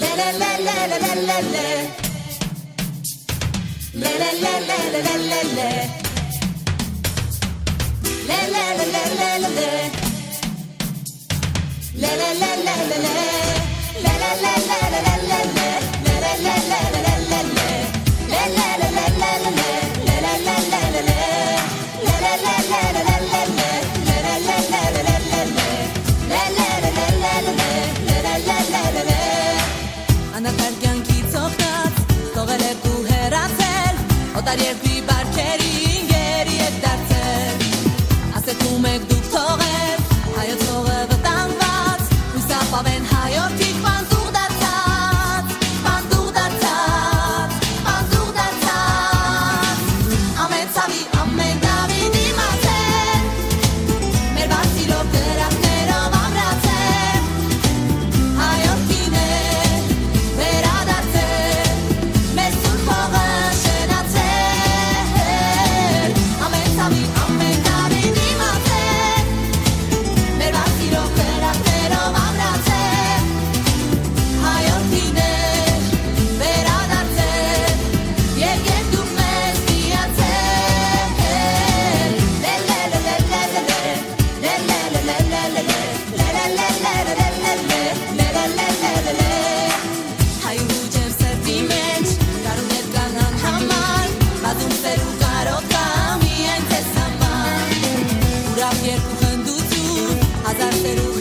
la la la la Tarih bir barkeri dar ser un